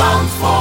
Zandvoort.